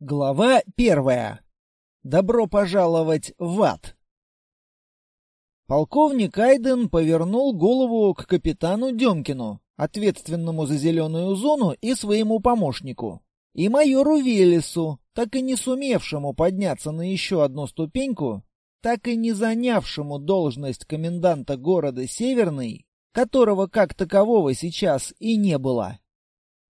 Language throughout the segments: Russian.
Глава первая. Добро пожаловать в ад. Полковник Айден повернул голову к капитану Демкину, ответственному за зеленую зону, и своему помощнику, и майору Велесу, так и не сумевшему подняться на еще одну ступеньку, так и не занявшему должность коменданта города Северный, которого как такового сейчас и не было.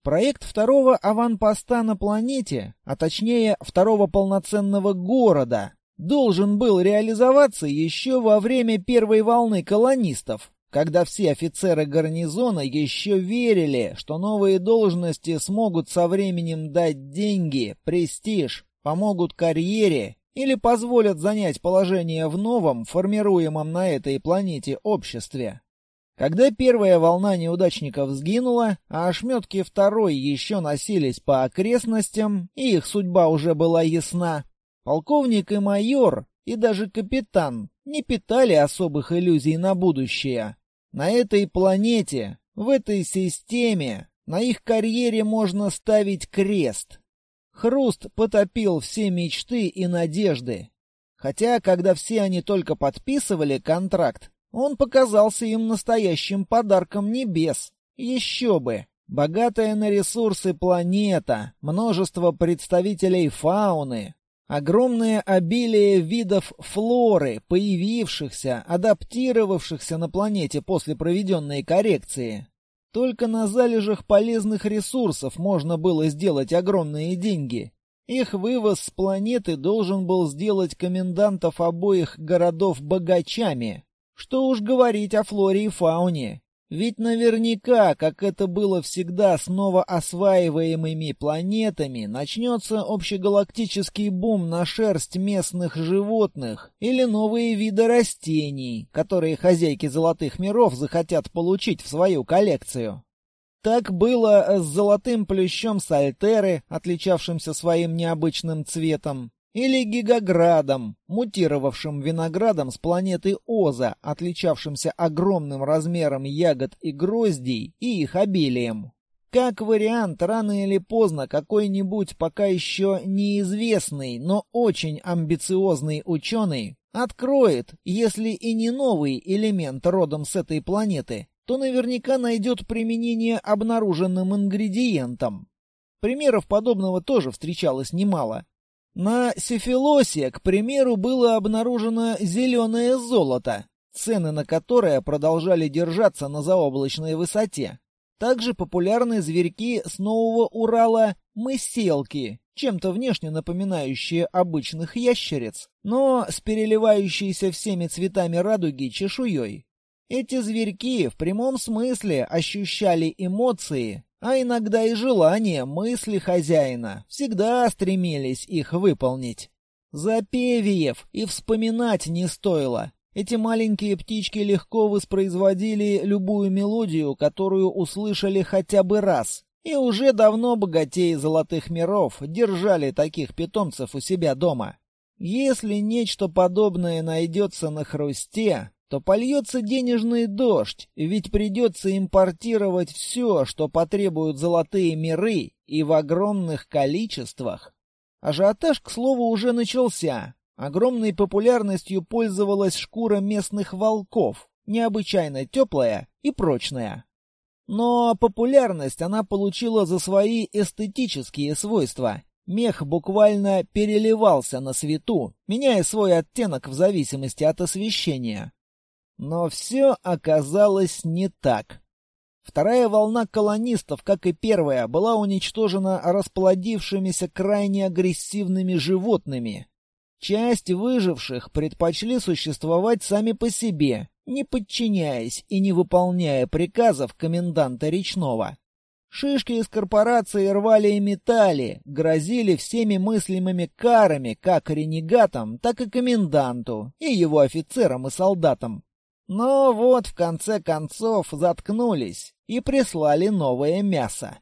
Проект второго аванпоста на планете, а точнее второго полноценного города, должен был реализоваться еще во время первой волны колонистов, когда все офицеры гарнизона еще верили, что новые должности смогут со временем дать деньги, престиж, помогут карьере или позволят занять положение в новом, формируемом на этой планете обществе. Когда первая волна неудачников сгинула, а ошметки второй еще носились по окрестностям, и их судьба уже была ясна, полковник и майор, и даже капитан не питали особых иллюзий на будущее. На этой планете, в этой системе, на их карьере можно ставить крест. Хруст потопил все мечты и надежды. Хотя, когда все они только подписывали контракт, он показался им настоящим подарком небес. Еще бы! Богатая на ресурсы планета, множество представителей фауны, огромное обилие видов флоры, появившихся, адаптировавшихся на планете после проведенной коррекции. Только на залежах полезных ресурсов можно было сделать огромные деньги. Их вывоз с планеты должен был сделать комендантов обоих городов богачами. Что уж говорить о флоре и фауне. Ведь наверняка, как это было всегда с новоосваиваемыми планетами, начнется общегалактический бум на шерсть местных животных или новые виды растений, которые хозяйки золотых миров захотят получить в свою коллекцию. Так было с золотым плющом Сальтеры, отличавшимся своим необычным цветом, или гигаградом, мутировавшим виноградом с планеты Оза, отличавшимся огромным размером ягод и гроздей и их обилием. Как вариант, рано или поздно какой-нибудь пока еще неизвестный, но очень амбициозный ученый откроет, если и не новый элемент родом с этой планеты, то наверняка найдет применение обнаруженным ингредиентам. Примеров подобного тоже встречалось немало. На Сефилосе, к примеру, было обнаружено зеленое золото, цены на которое продолжали держаться на заоблачной высоте. Также популярны зверьки с Нового Урала мыселки, чем-то внешне напоминающие обычных ящериц, но с переливающейся всеми цветами радуги чешуей. Эти зверьки в прямом смысле ощущали эмоции, а иногда и желания, мысли хозяина, всегда стремились их выполнить. Запевиев и вспоминать не стоило. Эти маленькие птички легко воспроизводили любую мелодию, которую услышали хотя бы раз. И уже давно богатеи золотых миров держали таких питомцев у себя дома. Если нечто подобное найдется на хрусте, то польется денежный дождь, ведь придется импортировать все, что потребуют золотые миры, и в огромных количествах. Ажиотаж, к слову, уже начался. Огромной популярностью пользовалась шкура местных волков, необычайно теплая и прочная. Но популярность она получила за свои эстетические свойства. Мех буквально переливался на свету, меняя свой оттенок в зависимости от освещения. Но все оказалось не так. Вторая волна колонистов, как и первая, была уничтожена расплодившимися крайне агрессивными животными. Часть выживших предпочли существовать сами по себе, не подчиняясь и не выполняя приказов коменданта речного. Шишки из корпорации рвали и метали, грозили всеми мыслимыми карами как ренегатам, так и коменданту и его офицерам и солдатам. Но вот в конце концов заткнулись и прислали новое мясо.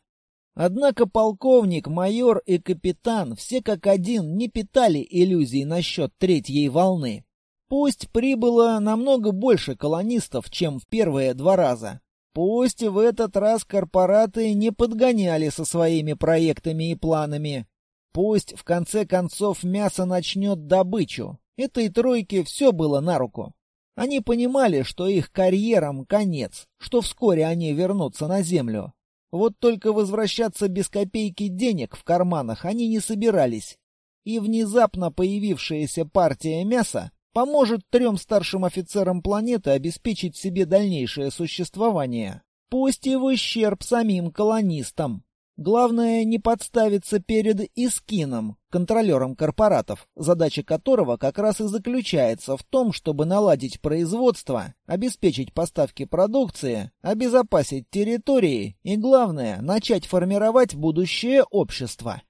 Однако полковник, майор и капитан все как один не питали иллюзий насчет третьей волны. Пусть прибыло намного больше колонистов, чем в первые два раза. Пусть в этот раз корпораты не подгоняли со своими проектами и планами. Пусть в конце концов мясо начнет добычу. Этой тройке все было на руку. Они понимали, что их карьерам конец, что вскоре они вернутся на землю. Вот только возвращаться без копейки денег в карманах они не собирались. И внезапно появившаяся партия мяса поможет трем старшим офицерам планеты обеспечить себе дальнейшее существование. Пусть и в ущерб самим колонистам. Главное не подставиться перед Искином, контролером корпоратов, задача которого как раз и заключается в том, чтобы наладить производство, обеспечить поставки продукции, обезопасить территории и, главное, начать формировать будущее общество.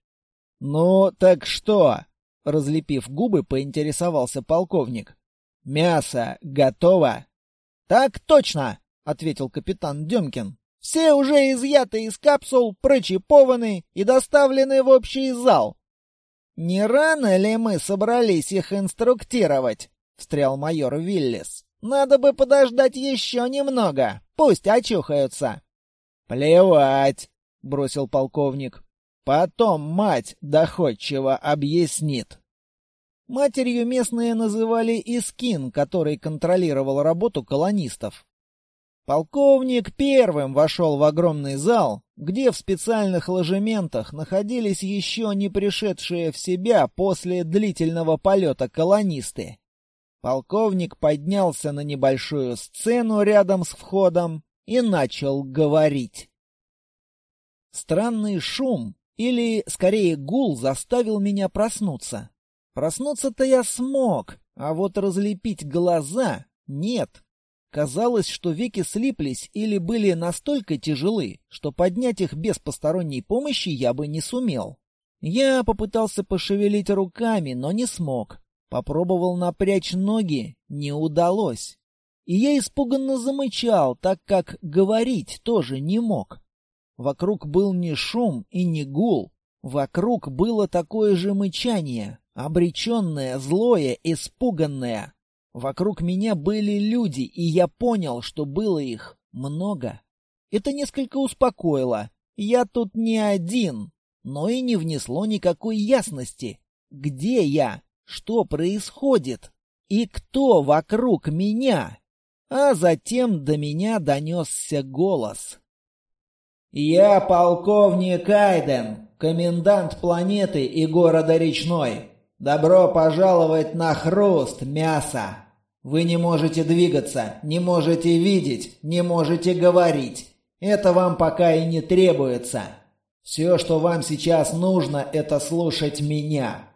«Ну, так что?» — разлепив губы, поинтересовался полковник. «Мясо готово?» «Так точно!» — ответил капитан Демкин. Все уже изъяты из капсул, прочипованы и доставлены в общий зал. «Не рано ли мы собрались их инструктировать?» — встрял майор Виллис. «Надо бы подождать еще немного. Пусть очухаются». «Плевать!» — бросил полковник. «Потом мать доходчиво объяснит». Матерью местные называли Искин, который контролировал работу колонистов. Полковник первым вошел в огромный зал, где в специальных ложементах находились еще не пришедшие в себя после длительного полета колонисты. Полковник поднялся на небольшую сцену рядом с входом и начал говорить. Странный шум, или, скорее, гул заставил меня проснуться. Проснуться-то я смог, а вот разлепить глаза — нет. Казалось, что веки слиплись или были настолько тяжелы, что поднять их без посторонней помощи я бы не сумел. Я попытался пошевелить руками, но не смог. Попробовал напрячь ноги, не удалось. И я испуганно замычал, так как говорить тоже не мог. Вокруг был не шум и не гул. Вокруг было такое же мычание, обреченное, злое, испуганное. Вокруг меня были люди, и я понял, что было их много. Это несколько успокоило. Я тут не один, но и не внесло никакой ясности. Где я? Что происходит? И кто вокруг меня? А затем до меня донесся голос. «Я полковник Айден, комендант планеты и города Речной. Добро пожаловать на хруст мяса!» Вы не можете двигаться, не можете видеть, не можете говорить. Это вам пока и не требуется. Все, что вам сейчас нужно, это слушать меня.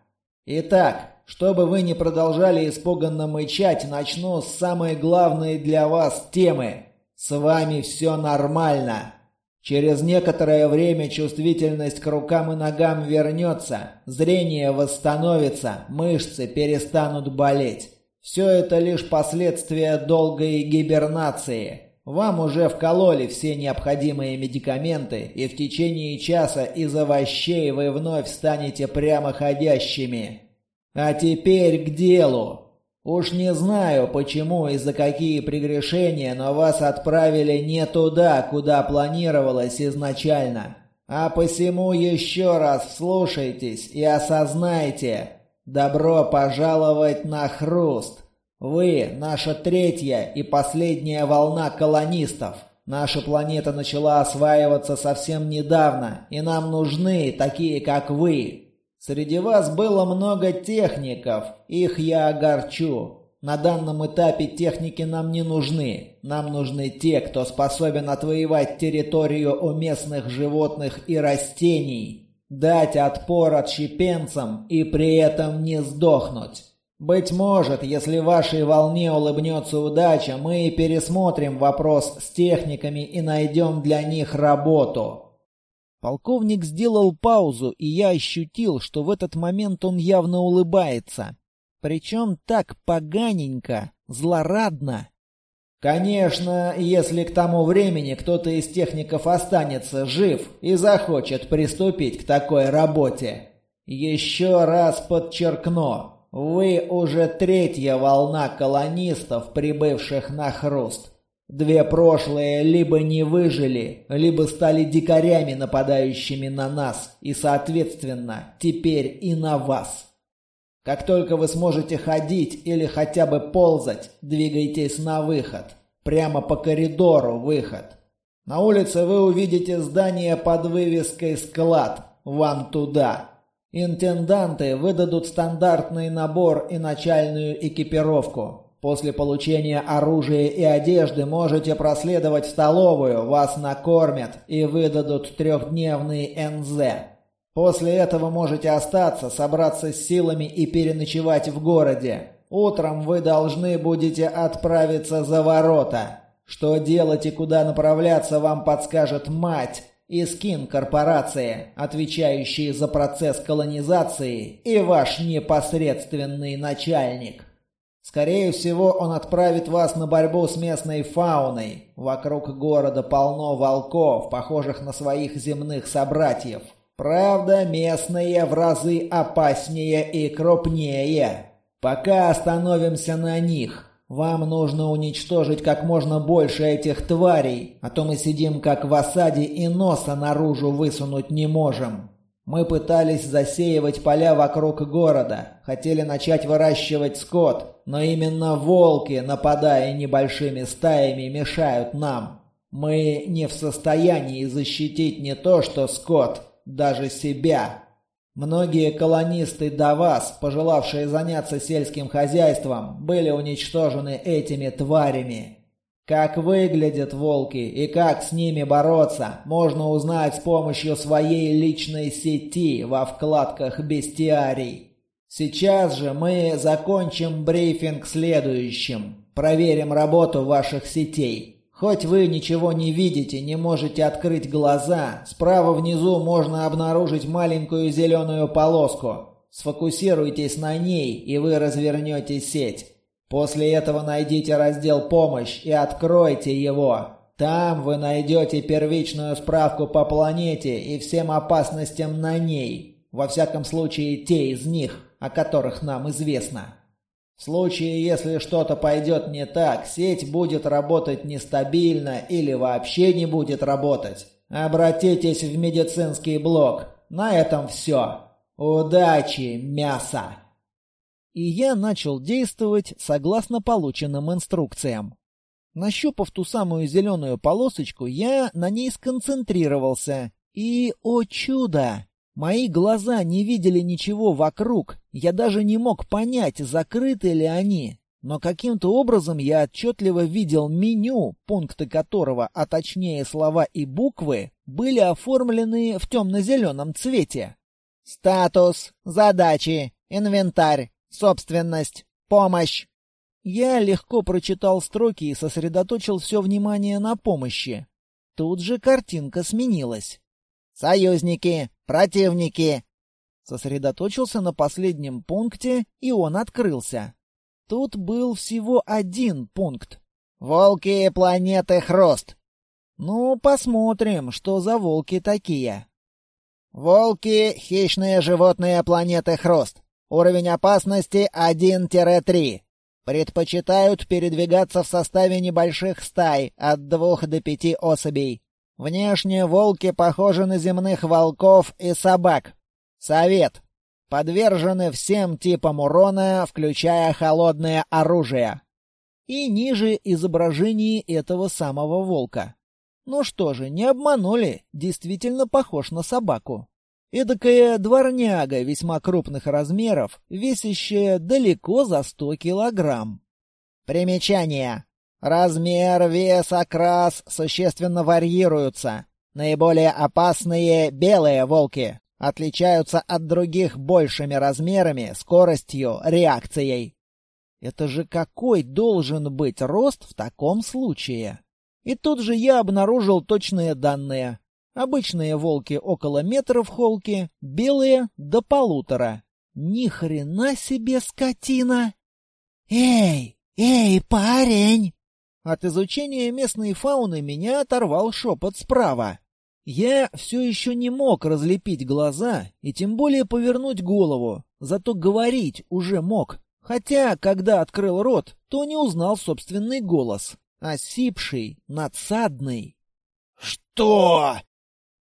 Итак, чтобы вы не продолжали испуганно мычать, начну с самой главной для вас темы. С вами все нормально. Через некоторое время чувствительность к рукам и ногам вернется, зрение восстановится, мышцы перестанут болеть. Все это лишь последствия долгой гибернации. Вам уже вкололи все необходимые медикаменты, и в течение часа из овощей вы вновь станете прямоходящими. А теперь к делу. Уж не знаю, почему и за какие прегрешения, но вас отправили не туда, куда планировалось изначально. А посему еще раз вслушайтесь и осознайте, Добро пожаловать на Хруст! Вы — наша третья и последняя волна колонистов. Наша планета начала осваиваться совсем недавно, и нам нужны такие, как вы. Среди вас было много техников, их я огорчу. На данном этапе техники нам не нужны. Нам нужны те, кто способен отвоевать территорию у местных животных и растений дать отпор отщепенцам и при этом не сдохнуть. Быть может, если вашей волне улыбнется удача, мы пересмотрим вопрос с техниками и найдем для них работу. Полковник сделал паузу, и я ощутил, что в этот момент он явно улыбается. Причем так поганенько, злорадно. Конечно, если к тому времени кто-то из техников останется жив и захочет приступить к такой работе. Еще раз подчеркну, вы уже третья волна колонистов, прибывших на Хруст. Две прошлые либо не выжили, либо стали дикарями, нападающими на нас, и, соответственно, теперь и на вас. Как только вы сможете ходить или хотя бы ползать, двигайтесь на выход. Прямо по коридору выход. На улице вы увидите здание под вывеской «Склад». Вам туда. Интенданты выдадут стандартный набор и начальную экипировку. После получения оружия и одежды можете проследовать в столовую, вас накормят и выдадут трехдневный НЗ. После этого можете остаться, собраться с силами и переночевать в городе. Утром вы должны будете отправиться за ворота. Что делать и куда направляться, вам подскажет мать и скин корпорации, отвечающие за процесс колонизации, и ваш непосредственный начальник. Скорее всего, он отправит вас на борьбу с местной фауной. Вокруг города полно волков, похожих на своих земных собратьев. Правда, местные в разы опаснее и крупнее. Пока остановимся на них. Вам нужно уничтожить как можно больше этих тварей, а то мы сидим как в осаде и носа наружу высунуть не можем. Мы пытались засеивать поля вокруг города, хотели начать выращивать скот, но именно волки, нападая небольшими стаями, мешают нам. Мы не в состоянии защитить не то что скот, даже себя. Многие колонисты до вас, пожелавшие заняться сельским хозяйством, были уничтожены этими тварями. Как выглядят волки и как с ними бороться, можно узнать с помощью своей личной сети во вкладках «Бестиарий». Сейчас же мы закончим брифинг следующим. Проверим работу ваших сетей. Хоть вы ничего не видите, не можете открыть глаза, справа внизу можно обнаружить маленькую зеленую полоску. Сфокусируйтесь на ней, и вы развернете сеть. После этого найдите раздел «Помощь» и откройте его. Там вы найдете первичную справку по планете и всем опасностям на ней. Во всяком случае, те из них, о которых нам известно. В случае, если что-то пойдет не так, сеть будет работать нестабильно или вообще не будет работать. Обратитесь в медицинский блок. На этом все. Удачи, мясо! И я начал действовать согласно полученным инструкциям. Нащупав ту самую зеленую полосочку, я на ней сконцентрировался. И, о чудо! Мои глаза не видели ничего вокруг, я даже не мог понять, закрыты ли они. Но каким-то образом я отчетливо видел меню, пункты которого, а точнее слова и буквы, были оформлены в темно-зеленом цвете. Статус, задачи, инвентарь, собственность, помощь. Я легко прочитал строки и сосредоточил все внимание на помощи. Тут же картинка сменилась. Союзники, противники. Сосредоточился на последнем пункте, и он открылся. Тут был всего один пункт. Волки планеты Хрост. Ну, посмотрим, что за волки такие. Волки — хищные животные планеты Хрост. Уровень опасности 1-3. Предпочитают передвигаться в составе небольших стай от двух до пяти особей. Внешне волки похожи на земных волков и собак. Совет. Подвержены всем типам урона, включая холодное оружие. И ниже изображение этого самого волка. Ну что же, не обманули, действительно похож на собаку. Эдакая дворняга весьма крупных размеров, весящая далеко за сто килограмм. Примечание. Размер, вес, окрас существенно варьируются. Наиболее опасные белые волки отличаются от других большими размерами, скоростью, реакцией. Это же какой должен быть рост в таком случае? И тут же я обнаружил точные данные. Обычные волки около метра в холке, белые до полутора. Ни хрена себе скотина! Эй, эй, парень! От изучения местной фауны меня оторвал шепот справа. Я все еще не мог разлепить глаза и тем более повернуть голову, зато говорить уже мог. Хотя, когда открыл рот, то не узнал собственный голос. осипший, надсадный. «Что?»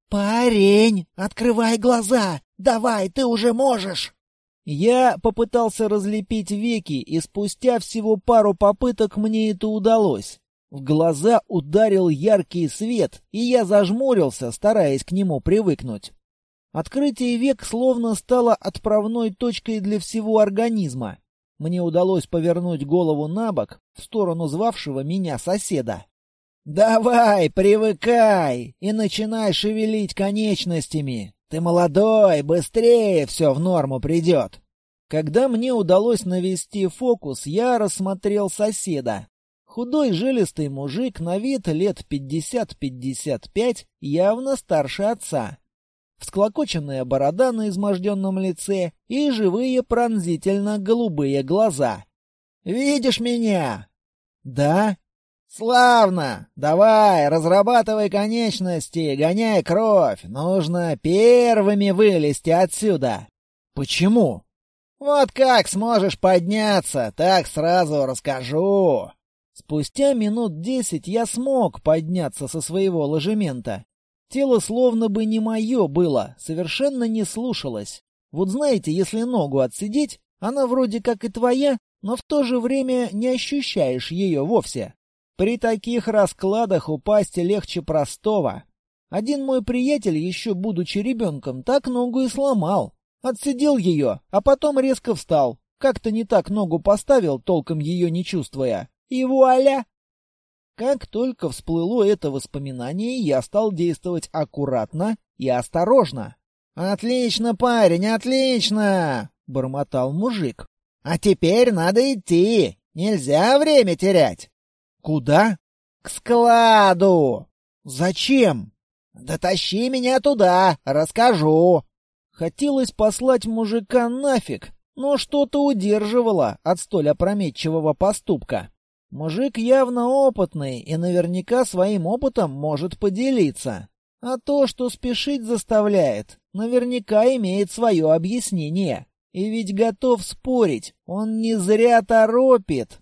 «Парень, открывай глаза! Давай, ты уже можешь!» Я попытался разлепить веки, и спустя всего пару попыток мне это удалось. В глаза ударил яркий свет, и я зажмурился, стараясь к нему привыкнуть. Открытие век словно стало отправной точкой для всего организма. Мне удалось повернуть голову на бок в сторону звавшего меня соседа. «Давай, привыкай и начинай шевелить конечностями. Ты молодой, быстрее все в норму придет». Когда мне удалось навести фокус, я рассмотрел соседа. Худой жилистый мужик на вид лет пятьдесят-пятьдесят пять, явно старше отца всклокоченная борода на изможденном лице и живые пронзительно-голубые глаза. «Видишь меня?» «Да». «Славно! Давай, разрабатывай конечности, гоняй кровь. Нужно первыми вылезти отсюда». «Почему?» «Вот как сможешь подняться, так сразу расскажу». Спустя минут десять я смог подняться со своего ложемента Тело словно бы не мое было, совершенно не слушалось. Вот знаете, если ногу отсидеть, она вроде как и твоя, но в то же время не ощущаешь ее вовсе. При таких раскладах упасть легче простого. Один мой приятель, еще будучи ребенком, так ногу и сломал. Отсидел ее, а потом резко встал. Как-то не так ногу поставил, толком ее не чувствуя. И вуаля! Как только всплыло это воспоминание, я стал действовать аккуратно и осторожно. «Отлично, парень, отлично!» — бормотал мужик. «А теперь надо идти. Нельзя время терять». «Куда?» «К складу». «Зачем?» «Дотащи меня туда, расскажу». Хотелось послать мужика нафиг, но что-то удерживало от столь опрометчивого поступка. Мужик явно опытный и наверняка своим опытом может поделиться. А то, что спешить заставляет, наверняка имеет свое объяснение. И ведь готов спорить, он не зря торопит.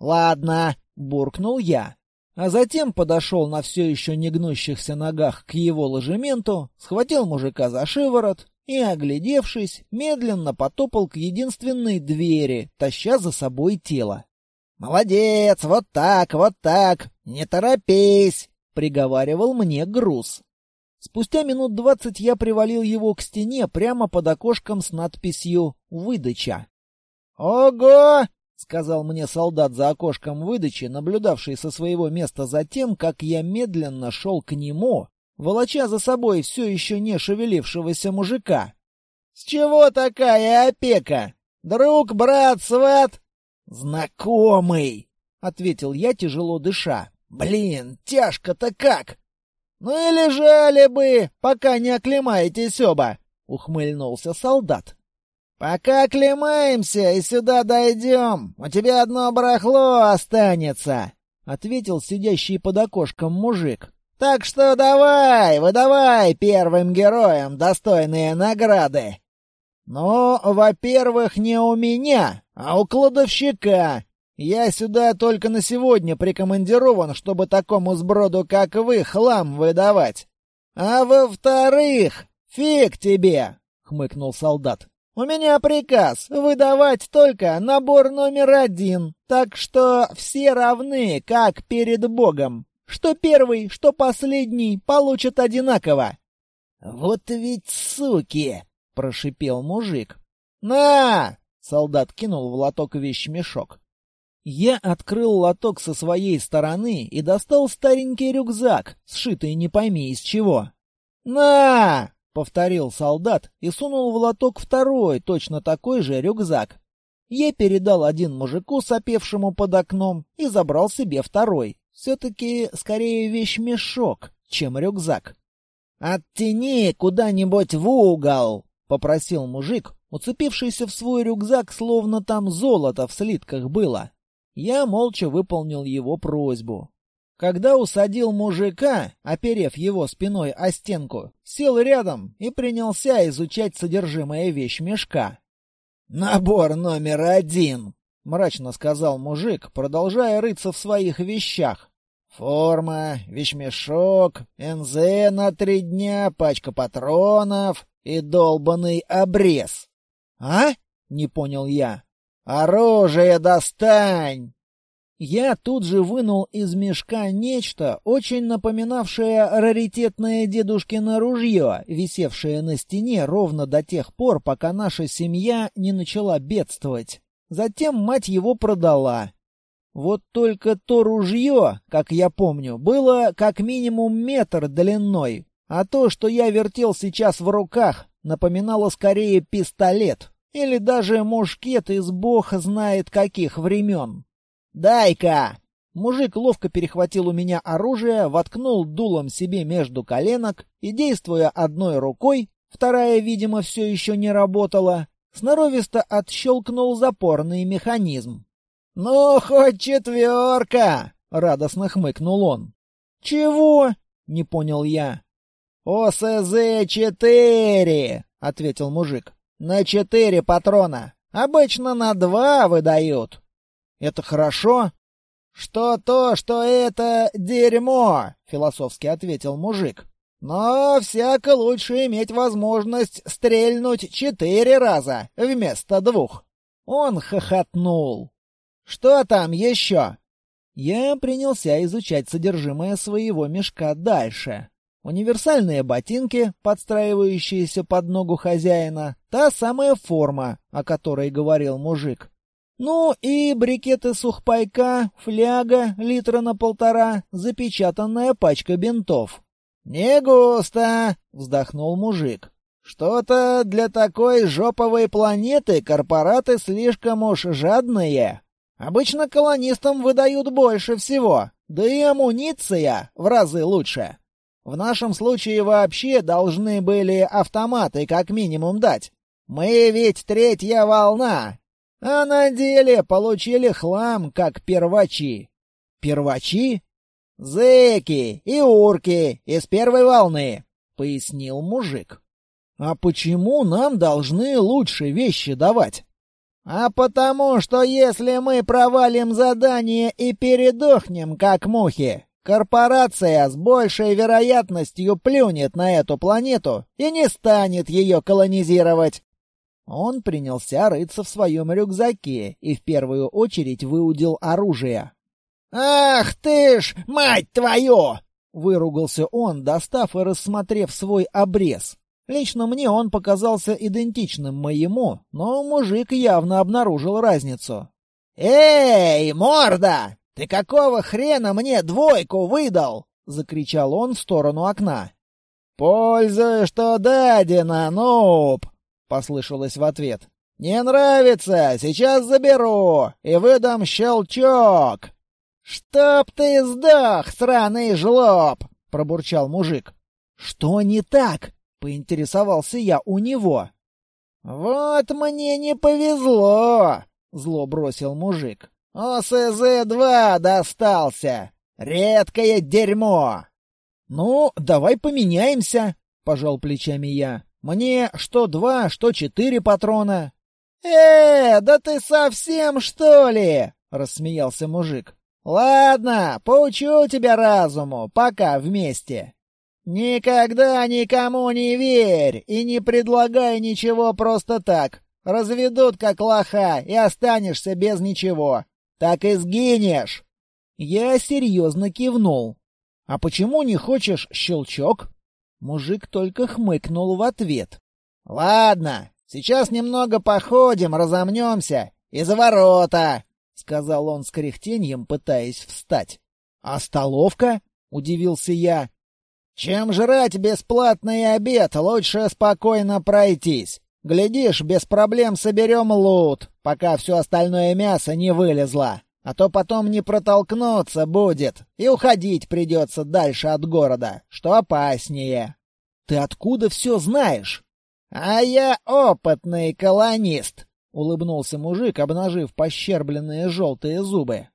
«Ладно», — буркнул я. А затем подошел на все еще не гнущихся ногах к его ложементу, схватил мужика за шиворот и, оглядевшись, медленно потопал к единственной двери, таща за собой тело. «Молодец, вот так, вот так, не торопись!» — приговаривал мне груз. Спустя минут двадцать я привалил его к стене прямо под окошком с надписью «Выдача». «Ого!» — сказал мне солдат за окошком выдачи, наблюдавший со своего места за тем, как я медленно шел к нему, волоча за собой все еще не шевелившегося мужика. «С чего такая опека? Друг, брат, сват?» «Знакомый!» — ответил я, тяжело дыша. «Блин, тяжко-то как!» «Ну и лежали бы, пока не оклемаетесь оба!» — ухмыльнулся солдат. «Пока оклемаемся и сюда дойдем, у тебя одно барахло останется!» — ответил сидящий под окошком мужик. «Так что давай, выдавай первым героям достойные награды!» «Ну, во-первых, не у меня, а у кладовщика. Я сюда только на сегодня прикомандирован, чтобы такому сброду, как вы, хлам выдавать. А во-вторых, фиг тебе!» — хмыкнул солдат. «У меня приказ выдавать только набор номер один, так что все равны, как перед Богом. Что первый, что последний получат одинаково». «Вот ведь суки!» — прошипел мужик. «На!» — солдат кинул в лоток вещмешок. Я открыл лоток со своей стороны и достал старенький рюкзак, сшитый не пойми из чего. «На!» — повторил солдат и сунул в лоток второй, точно такой же рюкзак. Я передал один мужику, сопевшему под окном, и забрал себе второй. Все-таки скорее вещмешок, чем рюкзак. «Оттяни куда-нибудь в угол!» — попросил мужик, уцепившийся в свой рюкзак, словно там золото в слитках было. Я молча выполнил его просьбу. Когда усадил мужика, оперев его спиной о стенку, сел рядом и принялся изучать содержимое вещмешка. «Набор номер один!» — мрачно сказал мужик, продолжая рыться в своих вещах. «Форма, вещмешок, НЗ на три дня, пачка патронов и долбанный обрез». «А?» — не понял я. «Оружие достань!» Я тут же вынул из мешка нечто, очень напоминавшее раритетное дедушкино ружье, висевшее на стене ровно до тех пор, пока наша семья не начала бедствовать. Затем мать его продала. Вот только то ружье, как я помню, было как минимум метр длиной, а то, что я вертел сейчас в руках, напоминало скорее пистолет или даже мушкет из бог знает каких времен. «Дай-ка!» Мужик ловко перехватил у меня оружие, воткнул дулом себе между коленок и, действуя одной рукой, вторая, видимо, все еще не работала, сноровисто отщелкнул запорный механизм. «Ну, хоть четверка!» — радостно хмыкнул он. «Чего?» — не понял я. «ОСЗ-4!» — ответил мужик. «На четыре патрона. Обычно на два выдают». Это хорошо? Что то, что это дерьмо, философски ответил мужик. Но всяко лучше иметь возможность стрельнуть четыре раза вместо двух. Он хохотнул. Что там еще? Я принялся изучать содержимое своего мешка дальше. Универсальные ботинки, подстраивающиеся под ногу хозяина, та самая форма, о которой говорил мужик. Ну и брикеты сухпайка, фляга литра на полтора, запечатанная пачка бинтов. «Не густо!» — вздохнул мужик. «Что-то для такой жоповой планеты корпораты слишком уж жадные. Обычно колонистам выдают больше всего, да и амуниция в разы лучше. В нашем случае вообще должны были автоматы как минимум дать. Мы ведь третья волна, а на деле получили хлам, как первачи. Первачи? Зэки и урки из первой волны, пояснил мужик. А почему нам должны лучше вещи давать? А потому что если мы провалим задание и передохнем, как мухи, корпорация с большей вероятностью плюнет на эту планету и не станет ее колонизировать. Он принялся рыться в своем рюкзаке и в первую очередь выудил оружие. «Ах ты ж, мать твою!» — выругался он, достав и рассмотрев свой обрез. Лично мне он показался идентичным моему, но мужик явно обнаружил разницу. «Эй, морда! Ты какого хрена мне двойку выдал?» — закричал он в сторону окна. «Пользуй, что дадено, нуб!» — послышалось в ответ. «Не нравится! Сейчас заберу и выдам щелчок!» «Чтоб ты сдох, сраный жлоб!» — пробурчал мужик. «Что не так?» — поинтересовался я у него. «Вот мне не повезло!» — зло бросил мужик. «ОСЗ-2 достался! Редкое дерьмо!» «Ну, давай поменяемся!» — пожал плечами я. Мне что два, что четыре патрона. «Э, да ты совсем, что ли?» — рассмеялся мужик. «Ладно, поучу тебя разуму, пока вместе. Никогда никому не верь и не предлагай ничего просто так. Разведут как лоха и останешься без ничего. Так и сгинешь». Я серьезно кивнул. «А почему не хочешь щелчок?» Мужик только хмыкнул в ответ. «Ладно, сейчас немного походим, разомнемся. И за ворота!» — сказал он с кряхтеньем, пытаясь встать. «А столовка?» — удивился я. «Чем жрать бесплатный обед, лучше спокойно пройтись. Глядишь, без проблем соберем лут, пока все остальное мясо не вылезло. А то потом не протолкнуться будет, и уходить придется дальше от города, что опаснее. Ты откуда все знаешь? А я опытный колонист, улыбнулся мужик, обнажив пощербленные желтые зубы.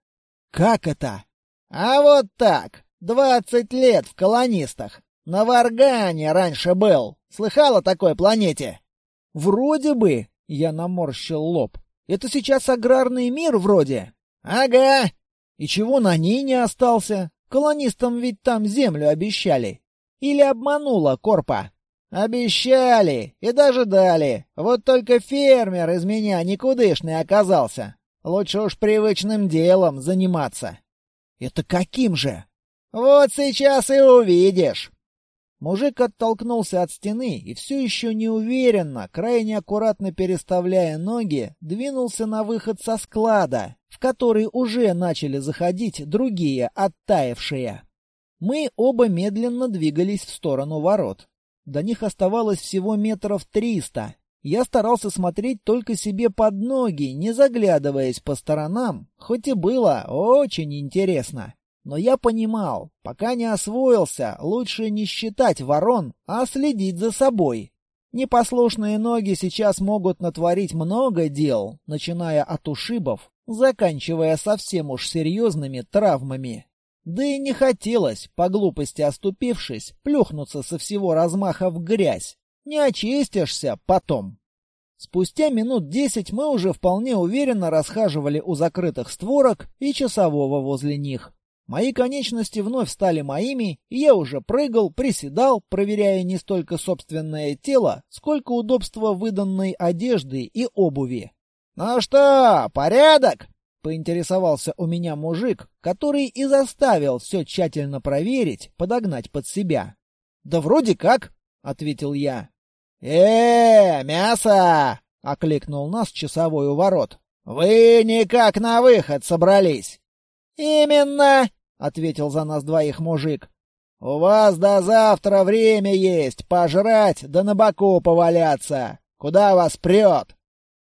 Как это? А вот так. Двадцать лет в колонистах. На Варгане раньше был. Слыхал о такой планете? Вроде бы, я наморщил лоб. Это сейчас аграрный мир вроде?» «Ага». «И чего на ней не остался? Колонистам ведь там землю обещали. Или обманула Корпа?» «Обещали и даже дали. Вот только фермер из меня никудышный оказался. Лучше уж привычным делом заниматься». «Это каким же?» «Вот сейчас и увидишь». Мужик оттолкнулся от стены и все еще неуверенно, крайне аккуратно переставляя ноги, двинулся на выход со склада, в который уже начали заходить другие оттаившие. Мы оба медленно двигались в сторону ворот. До них оставалось всего метров триста. Я старался смотреть только себе под ноги, не заглядываясь по сторонам, хоть и было очень интересно. Но я понимал, пока не освоился, лучше не считать ворон, а следить за собой. Непослушные ноги сейчас могут натворить много дел, начиная от ушибов, заканчивая совсем уж серьезными травмами. Да и не хотелось, по глупости оступившись, плюхнуться со всего размаха в грязь. Не очистишься потом. Спустя минут десять мы уже вполне уверенно расхаживали у закрытых створок и часового возле них. Мои конечности вновь стали моими, и я уже прыгал, приседал, проверяя не столько собственное тело, сколько удобство выданной одежды и обуви. «Ну что, порядок?» — поинтересовался у меня мужик, который и заставил все тщательно проверить, подогнать под себя. «Да вроде как», — ответил я. «Э, мясо!» — окликнул нас часовой у ворот. «Вы никак на выход собрались?» «Именно!» — ответил за нас двоих мужик. «У вас до завтра время есть пожрать да на боку поваляться. Куда вас прет?»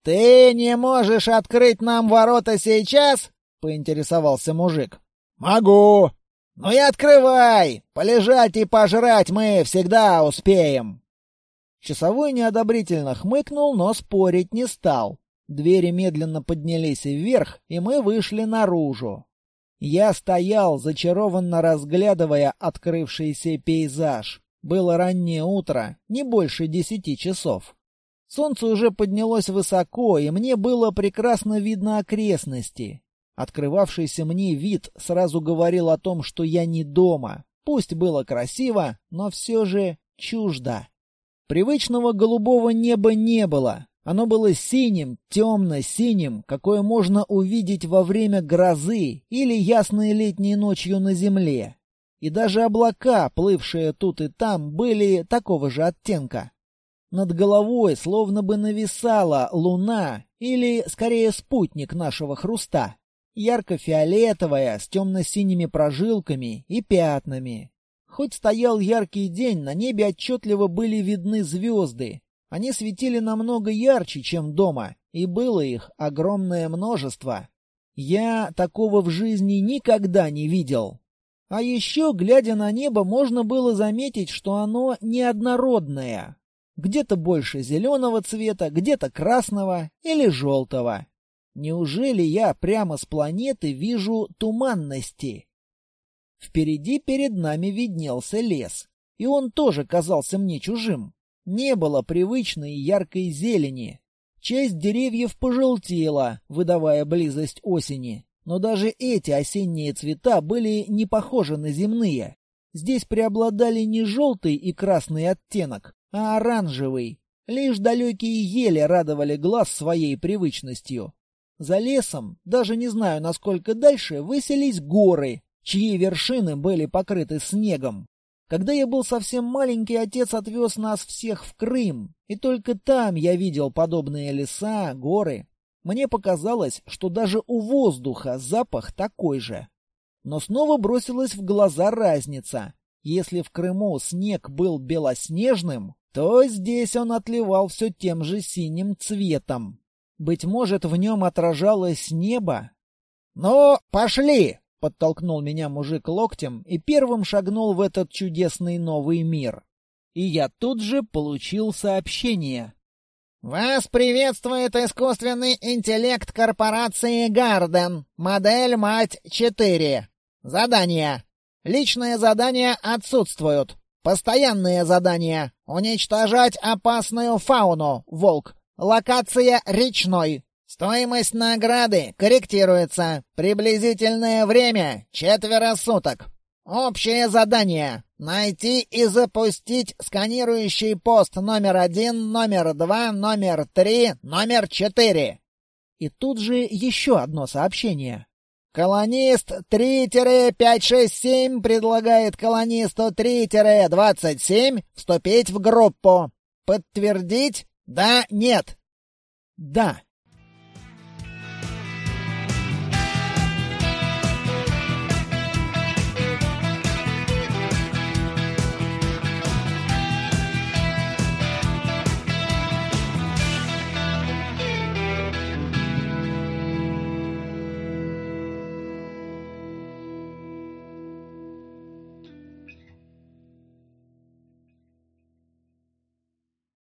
«Ты не можешь открыть нам ворота сейчас?» — поинтересовался мужик. «Могу!» «Ну и открывай! Полежать и пожрать мы всегда успеем!» Часовой неодобрительно хмыкнул, но спорить не стал. Двери медленно поднялись вверх, и мы вышли наружу. Я стоял, зачарованно разглядывая открывшийся пейзаж. Было раннее утро, не больше десяти часов. Солнце уже поднялось высоко, и мне было прекрасно видно окрестности. Открывавшийся мне вид сразу говорил о том, что я не дома. Пусть было красиво, но все же чуждо. Привычного голубого неба не было. Оно было синим, темно-синим, какое можно увидеть во время грозы или ясной летней ночью на земле. И даже облака, плывшие тут и там, были такого же оттенка. Над головой словно бы нависала луна или, скорее, спутник нашего хруста. Ярко-фиолетовая, с темно-синими прожилками и пятнами. Хоть стоял яркий день, на небе отчетливо были видны звезды, они светили намного ярче, чем дома, и было их огромное множество. Я такого в жизни никогда не видел. А еще, глядя на небо, можно было заметить, что оно неоднородное. Где-то больше зеленого цвета, где-то красного или желтого. Неужели я прямо с планеты вижу туманности? Впереди перед нами виднелся лес, и он тоже казался мне чужим. Не было привычной яркой зелени. Часть деревьев пожелтела, выдавая близость осени. Но даже эти осенние цвета были не похожи на земные. Здесь преобладали не желтый и красный оттенок, а оранжевый. Лишь далекие ели радовали глаз своей привычностью. За лесом, даже не знаю насколько дальше, выселись горы, чьи вершины были покрыты снегом. Когда я был совсем маленький, отец отвез нас всех в Крым, и только там я видел подобные леса, горы. Мне показалось, что даже у воздуха запах такой же. Но снова бросилась в глаза разница. Если в Крыму снег был белоснежным, то здесь он отливал все тем же синим цветом. Быть может, в нем отражалось небо? «Ну, пошли!» — подтолкнул меня мужик локтем и первым шагнул в этот чудесный новый мир. И я тут же получил сообщение. «Вас приветствует искусственный интеллект корпорации «Гарден», модель «Мать-4». Задание. Личные задания отсутствуют. Постоянные задания. Уничтожать опасную фауну, волк. Локация речной. Стоимость награды корректируется. Приблизительное время — четверо суток. Общее задание — найти и запустить сканирующий пост номер один, номер два, номер три, номер четыре. И тут же еще одно сообщение. Колонист 3-567 предлагает колонисту 3-27 вступить в группу. Подтвердить? Да, нет. Да.